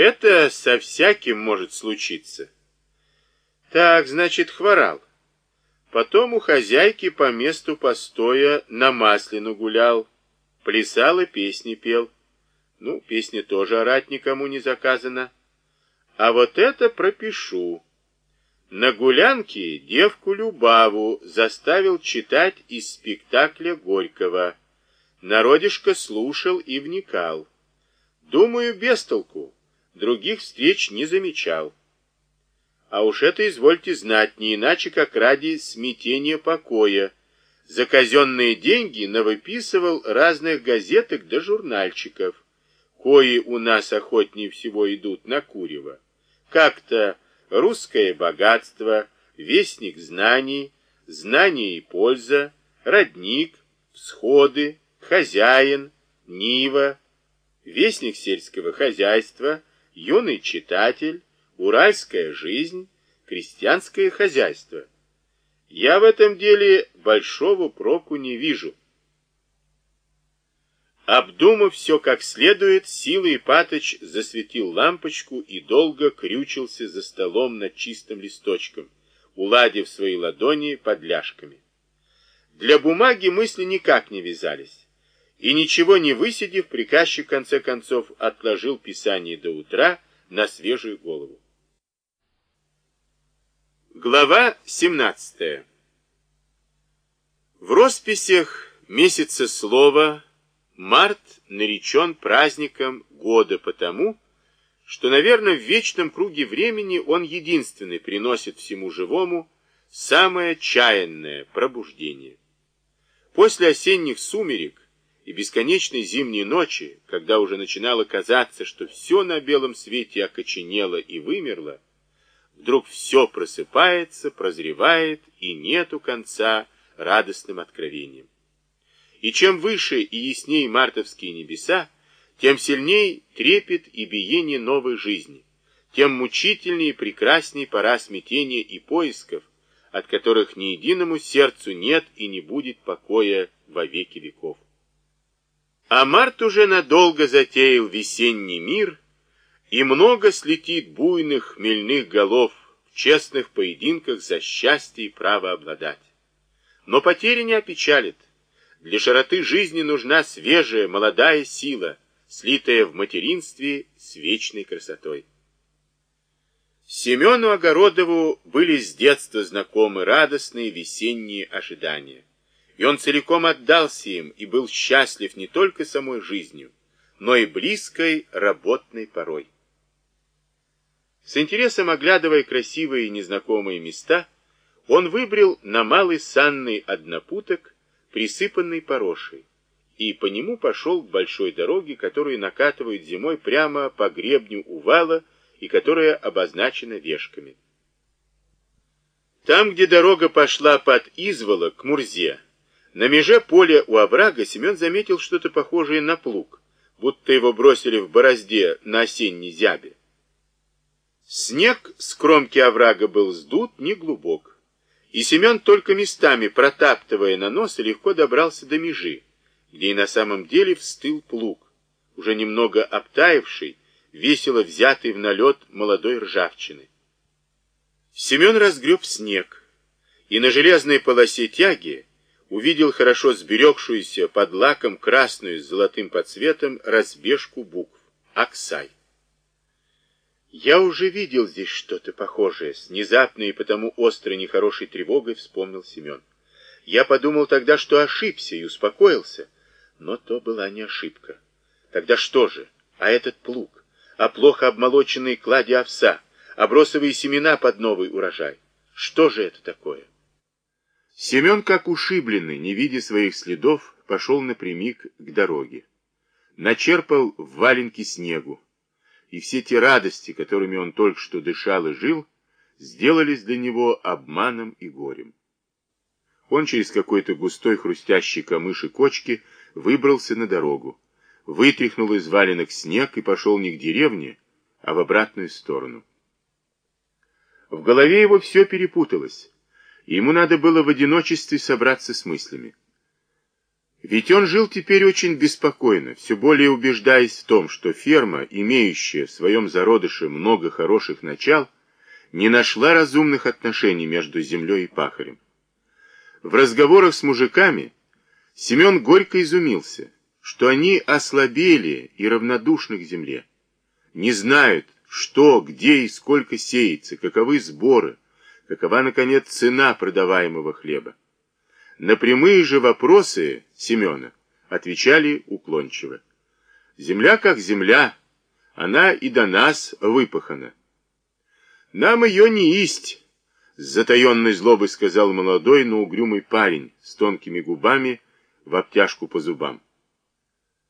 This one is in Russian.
Это со всяким может случиться. Так, значит, хворал. Потом у хозяйки по месту постоя на маслину гулял, плясал и песни пел. Ну, песни тоже орать никому не заказано. А вот это пропишу. На гулянке девку Любаву заставил читать из спектакля Горького. Народишко слушал и вникал. Думаю, без толку. Других встреч не замечал. А уж это, извольте знать, не иначе, как ради смятения покоя. За казенные деньги навыписывал разных газеток да журнальчиков, кои у нас охотнее всего идут на курево. Как-то «Русское богатство», «Вестник знаний», «Знание и польза», «Родник», «Всходы», «Хозяин», «Нива», «Вестник сельского хозяйства», «Юный читатель», уральская жизнь, крестьянское хозяйство. Я в этом деле большого проку не вижу. Обдумав все как следует, Сила Ипатыч засветил лампочку и долго крючился за столом над чистым листочком, уладив свои ладони под ляжками. Для бумаги мысли никак не вязались, и ничего не высидев, приказчик в конце концов отложил писание до утра на свежую голову. Глава 17. В росписях месяца слова март наречен праздником года потому, что, наверное, в вечном круге времени он единственный приносит всему живому самое чаянное пробуждение. После осенних сумерек и бесконечной зимней ночи, когда уже начинало казаться, что все на белом свете окоченело и вымерло, Вдруг все просыпается, прозревает, и нету конца радостным откровением. И чем выше и яснее мартовские небеса, тем сильнее трепет и биение новой жизни, тем мучительнее и прекраснее пора смятения и поисков, от которых ни единому сердцу нет и не будет покоя во веки веков. А март уже надолго затеял весенний мир — и много слетит буйных хмельных голов в честных поединках за счастье и право обладать. Но потери не опечалит. Для широты жизни нужна свежая, молодая сила, слитая в материнстве с вечной красотой. Семену Огородову были с детства знакомы радостные весенние ожидания. И он целиком отдался им и был счастлив не только самой жизнью, но и близкой работной порой. С интересом оглядывая красивые и незнакомые места, он выбрел на малый санный однопуток, присыпанный порошей, и по нему пошел к большой дороге, которую накатывают зимой прямо по гребню увала и которая обозначена вешками. Там, где дорога пошла под Извола к Мурзе, на меже поля у оврага Семен заметил что-то похожее на плуг, будто его бросили в борозде на осенней зябе. Снег с кромки оврага был сдут неглубок, и Семен только местами, протаптывая на нос, легко добрался до межи, где и на самом деле встыл плуг, уже немного обтаивший, весело взятый в налет молодой ржавчины. Семен разгреб снег, и на железной полосе тяги увидел хорошо сберегшуюся под лаком красную с золотым подсветом разбежку букв «Аксай». Я уже видел здесь что-то похожее, с внезапной и потому острой нехорошей тревогой вспомнил Семен. Я подумал тогда, что ошибся и успокоился, но то была не ошибка. Тогда что же? А этот плуг? А плохо обмолоченные клади овса? А бросовые семена под новый урожай? Что же это такое? Семен, как ушибленный, не видя своих следов, пошел напрямик к дороге. Начерпал в валенки снегу, и все те радости, которыми он только что дышал и жил, сделались для него обманом и горем. Он через какой-то густой хрустящий камыш и кочки выбрался на дорогу, вытряхнул из валенок снег и пошел не к деревне, а в обратную сторону. В голове его все перепуталось, ему надо было в одиночестве собраться с мыслями. Ведь он жил теперь очень беспокойно, все более убеждаясь в том, что ферма, имеющая в своем зародыше много хороших начал, не нашла разумных отношений между землей и пахарем. В разговорах с мужиками Семен горько изумился, что они ослабели и равнодушны к земле, не знают, что, где и сколько сеется, каковы сборы, какова, наконец, цена продаваемого хлеба. На прямые же вопросы Семена отвечали уклончиво. Земля как земля, она и до нас выпахана. Нам ее не есть, с затаенной злобой сказал молодой, но угрюмый парень с тонкими губами в обтяжку по зубам.